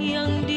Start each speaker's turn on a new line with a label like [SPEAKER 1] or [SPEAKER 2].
[SPEAKER 1] yang di